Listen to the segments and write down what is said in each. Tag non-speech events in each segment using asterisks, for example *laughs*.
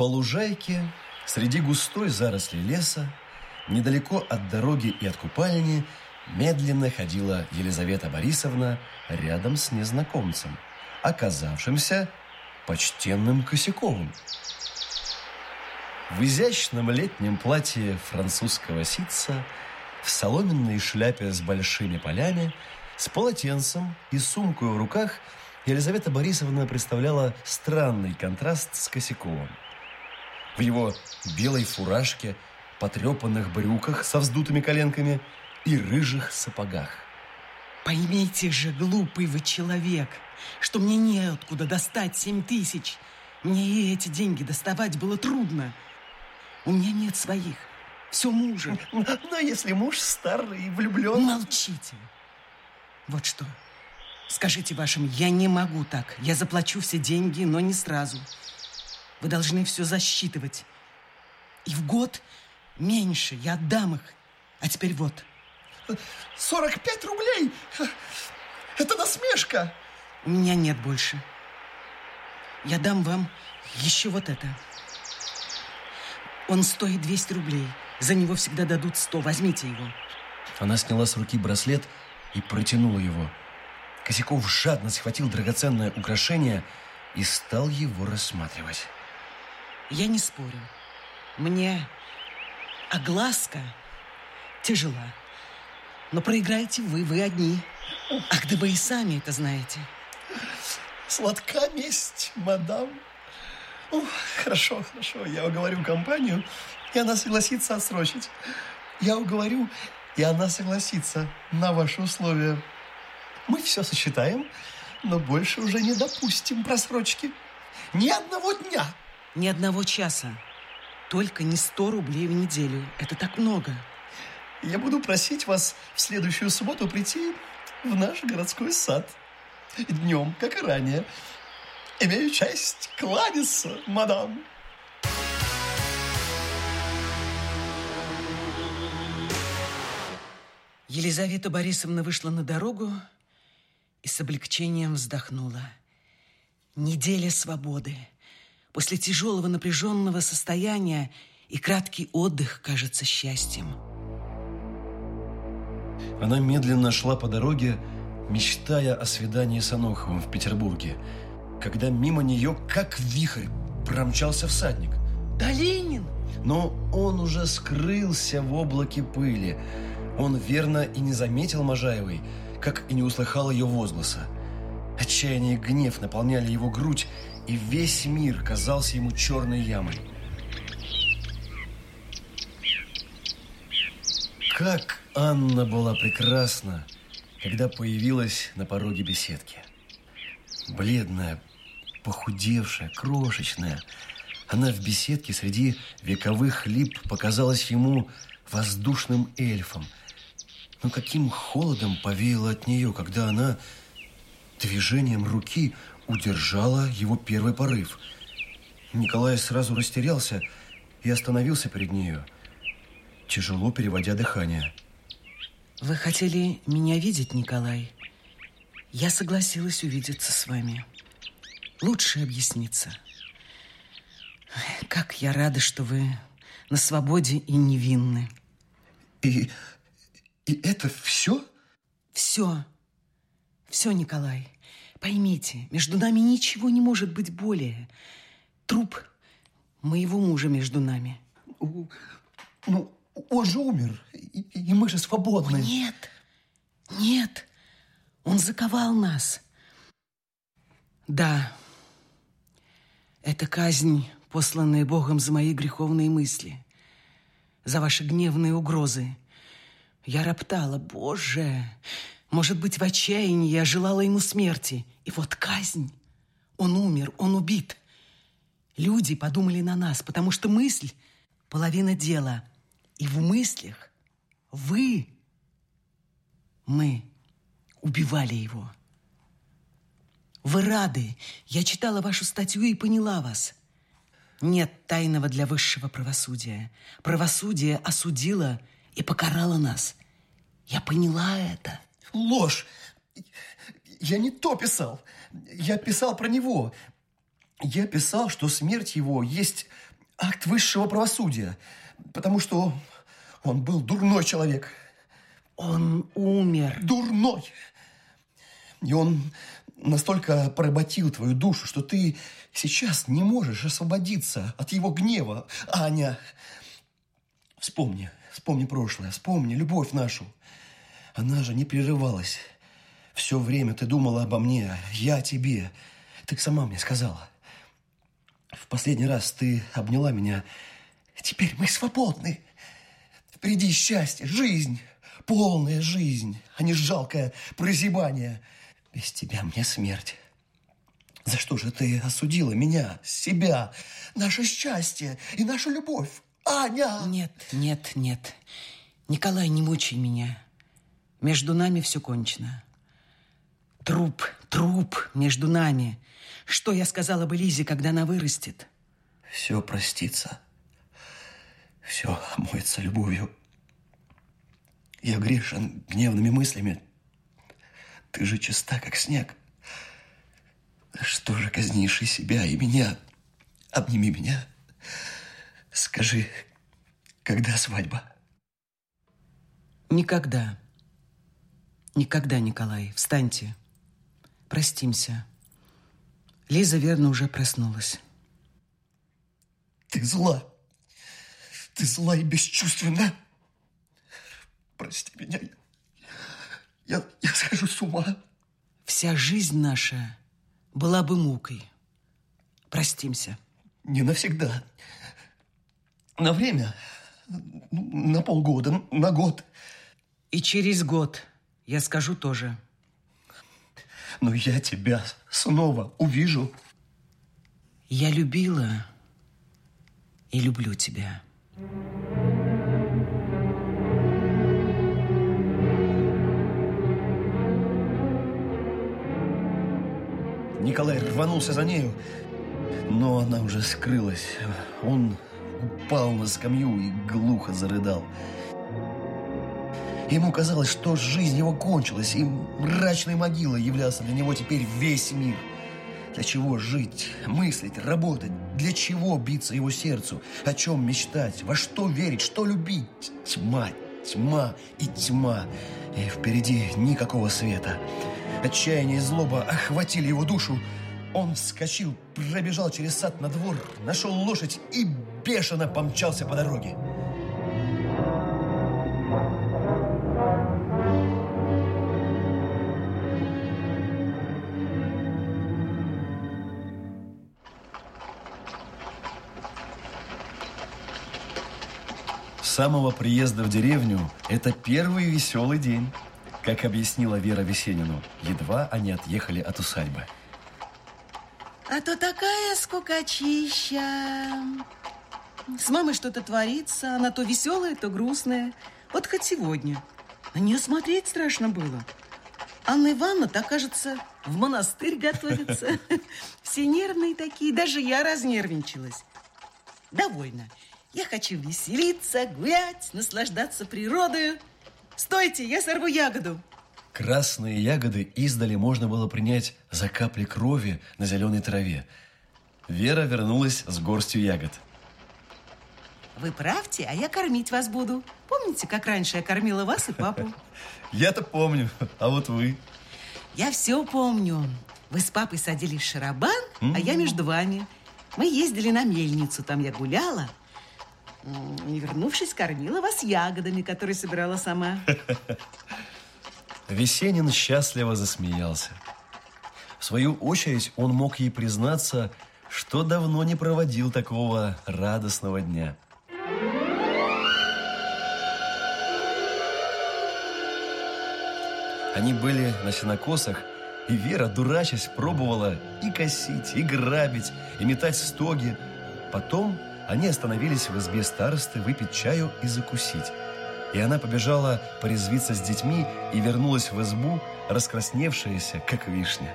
По лужайке, среди густой заросли леса, недалеко от дороги и от купальни, медленно ходила Елизавета Борисовна рядом с незнакомцем, оказавшимся почтенным Косяковым. В изящном летнем платье французского ситца, в соломенной шляпе с большими полями, с полотенцем и сумкой в руках Елизавета Борисовна представляла странный контраст с Косяковым. В его белой фуражке, потрепанных брюках со вздутыми коленками и рыжих сапогах. Поймите же, глупый вы человек, что мне неоткуда достать семь тысяч. Мне и эти деньги доставать было трудно. У меня нет своих. Все мужа. Но если муж старый и влюблен... Молчите. Вот что. Скажите вашим, я не могу так. Я заплачу все деньги, но не сразу. Вы должны все засчитывать. И в год меньше я отдам их. А теперь вот. 45 рублей? Это насмешка. У меня нет больше. Я дам вам еще вот это. Он стоит 200 рублей. За него всегда дадут 100. Возьмите его. Она сняла с руки браслет и протянула его. Косяков жадно схватил драгоценное украшение и стал его рассматривать. Я не спорю. Мне огласка тяжела. Но проиграете вы, вы одни. Ах, да вы и сами это знаете. Сладка месть, мадам. Ух, хорошо, хорошо, я уговорю компанию, и она согласится отсрочить. Я уговорю, и она согласится на ваши условия. Мы все сочетаем, но больше уже не допустим просрочки. Ни одного дня. Ни одного часа. Только не 100 рублей в неделю. Это так много. Я буду просить вас в следующую субботу прийти в наш городской сад. Днем, как и ранее. Имею честь кланяться, мадам. Елизавета Борисовна вышла на дорогу и с облегчением вздохнула. Неделя свободы. После тяжелого напряженного состояния и краткий отдых кажется счастьем. Она медленно шла по дороге, мечтая о свидании с Аноховым в Петербурге, когда мимо нее, как вихрь, промчался всадник. Долинин! Но он уже скрылся в облаке пыли. Он верно и не заметил Можаевой, как и не услыхал ее возгласа. Отчаяние и гнев наполняли его грудь, и весь мир казался ему черной ямой. Как Анна была прекрасна, когда появилась на пороге беседки. Бледная, похудевшая, крошечная, она в беседке среди вековых лип показалась ему воздушным эльфом. Но каким холодом повеяло от нее, когда она движением руки удержала его первый порыв. Николай сразу растерялся и остановился перед нею, тяжело переводя дыхание. Вы хотели меня видеть, Николай? Я согласилась увидеться с вами. Лучше объясниться. Как я рада, что вы на свободе и невинны. И, и это все? Все. Все, Николай. Поймите, между нами ничего не может быть более. Труп моего мужа между нами. Ну, он же умер, и, и мы же свободны. О, нет, нет, он заковал нас. Да, это казнь, посланная Богом за мои греховные мысли, за ваши гневные угрозы. Я роптала, Боже, может быть, в отчаянии я желала ему смерти. И вот казнь. Он умер, он убит. Люди подумали на нас, потому что мысль – половина дела. И в мыслях вы, мы убивали его. Вы рады. Я читала вашу статью и поняла вас. Нет тайного для высшего правосудия. Правосудие осудило и покарало нас. Я поняла это. Ложь! Я не то писал. Я писал про него. Я писал, что смерть его есть акт высшего правосудия, потому что он был дурной человек. Он умер. Дурной. И он настолько поработил твою душу, что ты сейчас не можешь освободиться от его гнева. Аня, вспомни, вспомни прошлое, вспомни любовь нашу. Она же не прерывалась. Все время ты думала обо мне, я тебе. Ты сама мне сказала. В последний раз ты обняла меня. Теперь мы свободны. Впереди счастье, жизнь, полная жизнь, а не жалкое прозябание. Без тебя мне смерть. За что же ты осудила меня, себя, наше счастье и нашу любовь? Аня! Нет, нет, нет. Николай, не мучай меня. Между нами все кончено. Труп, труп между нами. Что я сказала бы Лизе, когда она вырастет? Все простится. Все омоется любовью. Я грешен гневными мыслями. Ты же чиста, как снег. Что же казнишь и себя, и меня? Обними меня. Скажи, когда свадьба? Никогда. Никогда, Николай. Встаньте. Простимся. Лиза верно уже проснулась. Ты зла. Ты зла и бесчувственна. Прости меня. Я, я схожу с ума. Вся жизнь наша была бы мукой. Простимся. Не навсегда. На время. На полгода, на год. И через год я скажу тоже. Но я тебя снова увижу. Я любила и люблю тебя. Николай рванулся за нею, но она уже скрылась. Он упал на скамью и глухо зарыдал. Ему казалось, что жизнь его кончилась, и мрачной могилой являлся для него теперь весь мир. Для чего жить, мыслить, работать? Для чего биться его сердцу? О чем мечтать? Во что верить? Что любить? Тьма, тьма и тьма. И впереди никакого света. Отчаяние и злоба охватили его душу. Он вскочил, пробежал через сад на двор, нашел лошадь и бешено помчался по дороге. Самого приезда в деревню это первый веселый день, как объяснила Вера Весенину, едва они отъехали от усадьбы. А то такая скукачища. С мамой что-то творится, она то веселая, то грустная. Вот хоть сегодня. На нее смотреть страшно было. Анна Ивановна, так кажется, в монастырь готовится. *laughs* Все нервные такие, даже я разнервничалась. Довольно. Я хочу веселиться, гулять, наслаждаться природой. Стойте, я сорву ягоду. Красные ягоды издали можно было принять за капли крови на зеленой траве. Вера вернулась с горстью ягод. Вы правьте, а я кормить вас буду. Помните, как раньше я кормила вас и папу? *laughs* Я-то помню, а вот вы? Я все помню. Вы с папой садились в шарабан, а я между вами. Мы ездили на мельницу, там я гуляла. И, вернувшись, кормила вас ягодами, которые собирала сама. *laughs* Весенин счастливо засмеялся. В свою очередь он мог ей признаться, что давно не проводил такого радостного дня. Они были на сенокосах, и Вера, дурачась, пробовала и косить, и грабить, и метать стоги. Потом они остановились в избе старосты выпить чаю и закусить. И она побежала порезвиться с детьми и вернулась в избу, раскрасневшаяся, как вишня.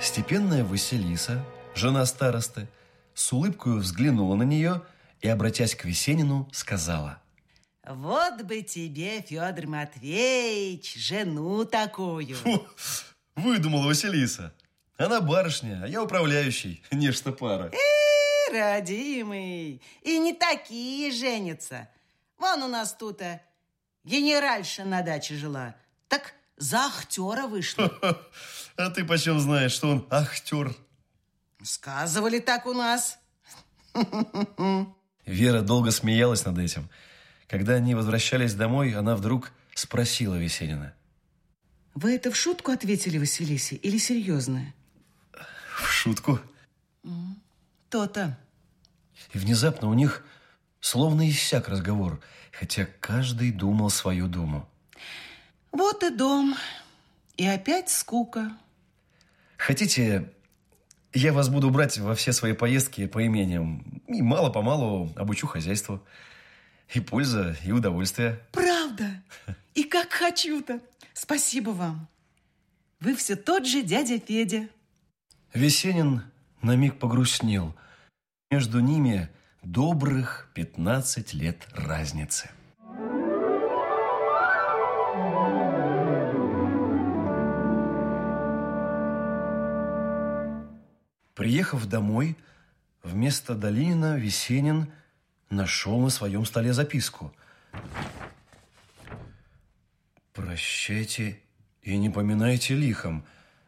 Степенная Василиса, жена старосты, с улыбкой взглянула на нее и, обратясь к Весенину, сказала. Вот бы тебе, Федор Матвеевич, жену такую. Фу, выдумала Василиса. Она барышня, а я управляющий, нечто пара. Э, родимый, и не такие женятся. Вон у нас тут а, генеральша на даче жила. Так за актера вышла. *laughs* А ты почем знаешь, что он актер? Сказывали так у нас. *laughs* Вера долго смеялась над этим. Когда они возвращались домой, она вдруг спросила Весенина. Вы это в шутку ответили, Василисе, или серьезно? В шутку. То-то. И внезапно у них словно иссяк разговор, хотя каждый думал свою думу. Вот и дом. И опять скука. Хотите, я вас буду брать во все свои поездки по имениям. И мало-помалу обучу хозяйству. И польза, и удовольствие. Правда? И как хочу-то. Спасибо вам. Вы все тот же дядя Федя. Весенин на миг погрустнел. Между ними добрых 15 лет разницы. Приехав домой, вместо Долинина Весенин нашел на своем столе записку. «Прощайте и не поминайте лихом.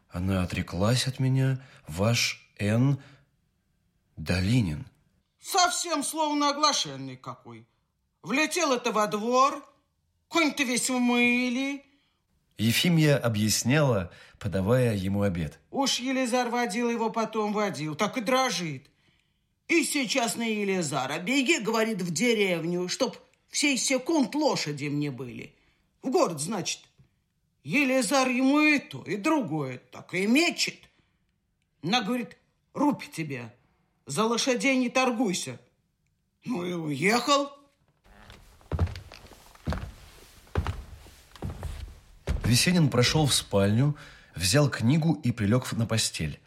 Она отреклась от меня, ваш Н. Долинин». Совсем словно оглашенный какой. Влетел это во двор, конь-то весь умыли. Ефимия объясняла, подавая ему обед. Уж Елизар водил его, потом водил, так и дрожит. И сейчас на Елизара беги, говорит, в деревню, чтоб всей секунд лошади мне были. В город, значит. Елизар ему и то, и другое так и мечет. Она говорит, рупи тебя, за лошадей не торгуйся. Ну и уехал. Весенин прошел в спальню, взял книгу и прилег на постель.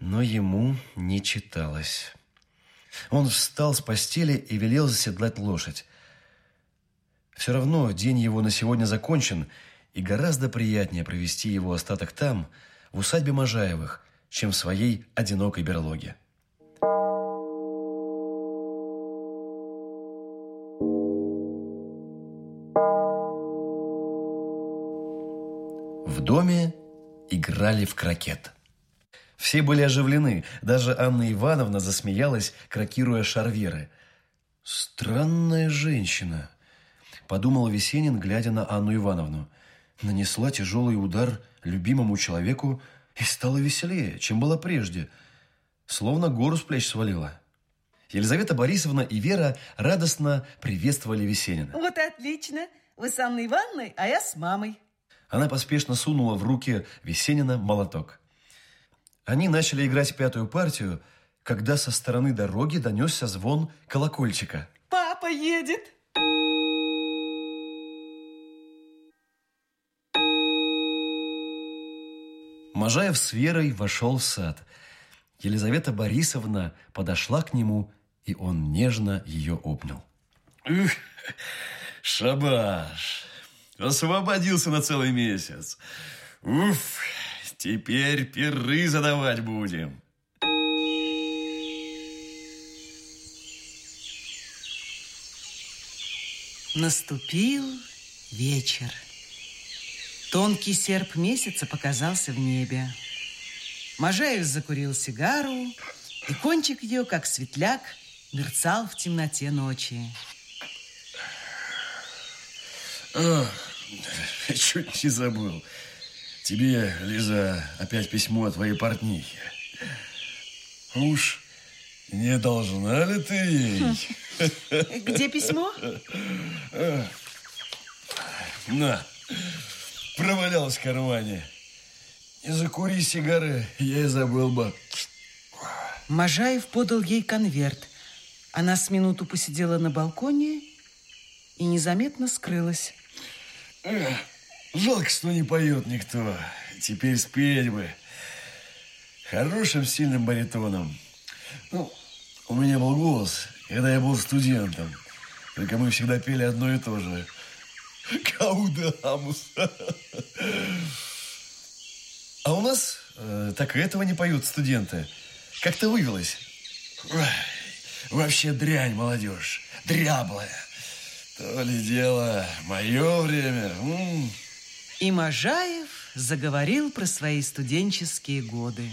Но ему не читалось. Он встал с постели и велел заседлать лошадь. Все равно день его на сегодня закончен, и гораздо приятнее провести его остаток там, в усадьбе Можаевых, чем в своей одинокой берлоге. В доме играли в крокет. Все были оживлены, даже Анна Ивановна засмеялась, крокируя шарверы. «Странная женщина», – подумал Весенин, глядя на Анну Ивановну. Нанесла тяжелый удар любимому человеку и стала веселее, чем была прежде, словно гору с плеч свалила. Елизавета Борисовна и Вера радостно приветствовали Весенина. Вот отлично. Вы с Анной Ивановной, а я с мамой. Она поспешно сунула в руки Весенина молоток. Они начали играть пятую партию, когда со стороны дороги донесся звон колокольчика. Папа едет. Можаев с Верой вошел в сад. Елизавета Борисовна подошла к нему, и он нежно ее обнял. Ух, шабаш! Освободился на целый месяц. Уф, теперь пиры задавать будем. Наступил вечер. Тонкий серп месяца показался в небе. Можаев закурил сигару, и кончик ее, как светляк, мерцал в темноте ночи. Ох, чуть не забыл. Тебе, Лиза, опять письмо от твоей портнихи. Уж не должна ли ты ей? *laughs* Где письмо? На, провалялась в кармане. Не закури сигары, я и забыл бы. Можаев подал ей конверт. Она с минуту посидела на балконе и незаметно скрылась. Жалко, что не поет никто. Теперь спеть бы. Хорошим, сильным баритоном. Ну, у меня был голос, когда я был студентом. Только мы всегда пели одно и то же. Каудамус. А у нас э, так и этого не поют студенты. Как-то вывелось. Вообще дрянь, молодежь. Дряблая. То ли дело мое время. М -м. И Можаев заговорил про свои студенческие годы.